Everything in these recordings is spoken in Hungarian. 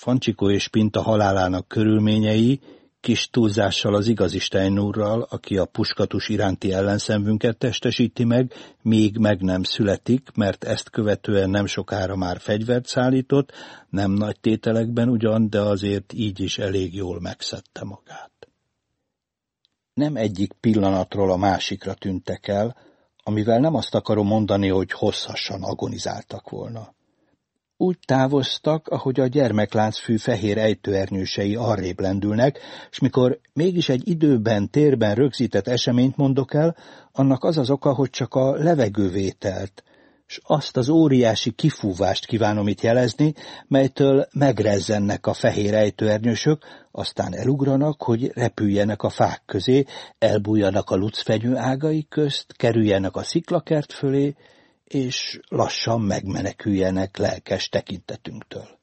Fancsikó és Pinta halálának körülményei kis túlzással az igazi Steinurral, aki a puskatus iránti ellenszenvünket testesíti meg, még meg nem születik, mert ezt követően nem sokára már fegyvert szállított, nem nagy tételekben ugyan, de azért így is elég jól megszedte magát. Nem egyik pillanatról a másikra tűntek el, amivel nem azt akarom mondani, hogy hosszasan agonizáltak volna. Úgy távoztak, ahogy a gyermekláncfű fehér ejtőernyősei arrébb lendülnek, és mikor mégis egy időben, térben rögzített eseményt mondok el, annak az az oka, hogy csak a levegővételt, s azt az óriási kifúvást kívánom itt jelezni, melytől megrezzennek a fehér ejtőernyősök, aztán elugranak, hogy repüljenek a fák közé, elbújjanak a lucfenyő ágai közt, kerüljenek a sziklakert fölé, és lassan megmeneküljenek lelkes tekintetünktől.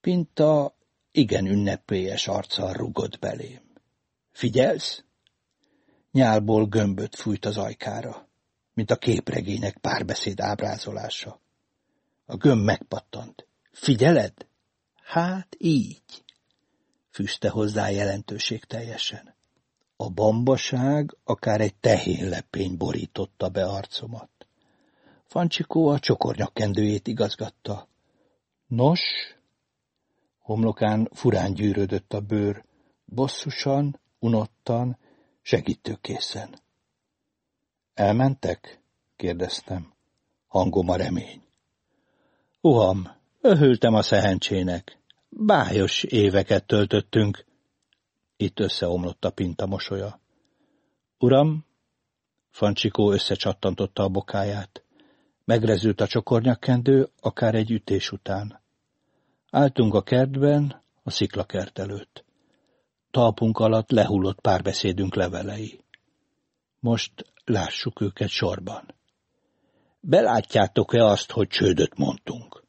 Pinta igen ünnepélyes arccal rugott belém. Figyelsz? Nyálból gömböt fújt az ajkára, mint a képregények párbeszéd ábrázolása. A gömb megpattant. Figyeled? Hát így, fűzte hozzá jelentőség teljesen. A bambaság akár egy tehénlepény borította be arcomat. Fancsikó a csokornyakkendőjét igazgatta. Nos? Homlokán furán gyűrödött a bőr, bosszusan, unottan, segítőkészen. Elmentek? kérdeztem. Hangom a remény. Uham, öhültem a szehencsének. Bájos éveket töltöttünk. Itt összeomlott a pinta mosolya. Uram, Fancsikó összecsattantotta a bokáját. Megrezült a csokornyakkendő, akár egy ütés után. Áltunk a kertben, a sziklakert előtt. Talpunk alatt lehullott párbeszédünk levelei. Most lássuk őket sorban. Belátjátok-e azt, hogy csődöt mondtunk?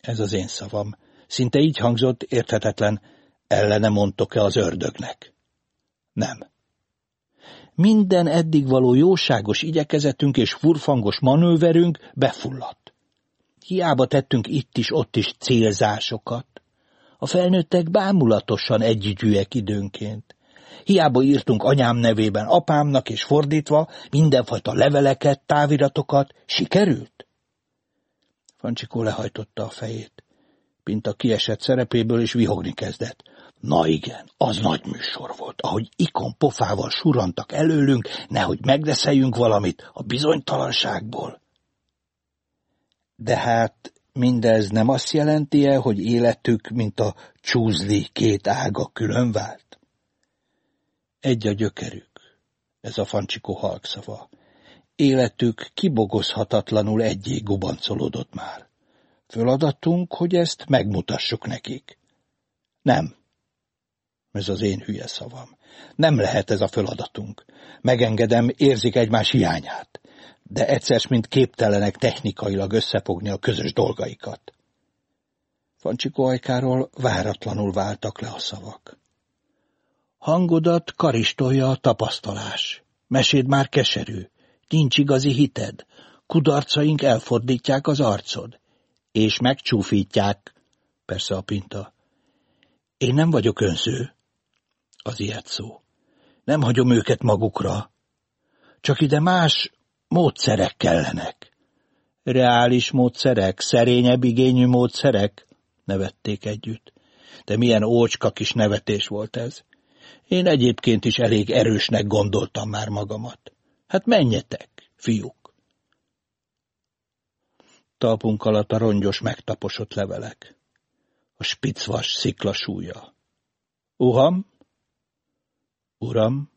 Ez az én szavam. Szinte így hangzott, érthetetlen, ellene mondtok-e az ördögnek? Nem. Minden eddig való jóságos igyekezetünk és furfangos manőverünk befulladt. Hiába tettünk itt is, ott is célzásokat. A felnőttek bámulatosan együgyűek időnként. Hiába írtunk anyám nevében apámnak és fordítva mindenfajta leveleket, táviratokat. Sikerült? Fancsikó lehajtotta a fejét. Pinta kiesett szerepéből és vihogni kezdett. Na igen, az nagy műsor volt, ahogy ikon pofával surantak előlünk, nehogy megreszeljünk valamit a bizonytalanságból. De hát mindez nem azt jelenti -e, hogy életük, mint a csúzli két ága külön vált? Egy a gyökerük, ez a fancsikó halkszava. Életük kibogozhatatlanul egyé gubancolódott már. Föladatunk, hogy ezt megmutassuk nekik. Nem, ez az én hülye szavam. Nem lehet ez a feladatunk. Megengedem, érzik egymás hiányát, de egyszer mint képtelenek technikailag összefogni a közös dolgaikat. Fancsikó ajkáról váratlanul váltak le a szavak. Hangodat karistolja a tapasztalás. Meséd már keserű, nincs igazi hited, kudarcaink elfordítják az arcod, és megcsúfítják, persze a pinta. Én nem vagyok önző, az ilyet szó. Nem hagyom őket magukra. Csak ide más módszerek kellenek. Reális módszerek, szerényebb igényű módszerek, nevették együtt. De milyen ócska kis nevetés volt ez. Én egyébként is elég erősnek gondoltam már magamat. Hát menjetek, fiúk! Talpunk alatt a rongyos megtaposott levelek. A spicvas sziklasúja. Uham, Uram,